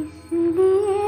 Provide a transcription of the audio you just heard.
इसलिए